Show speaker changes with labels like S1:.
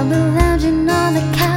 S1: I'll be lounging on the couch.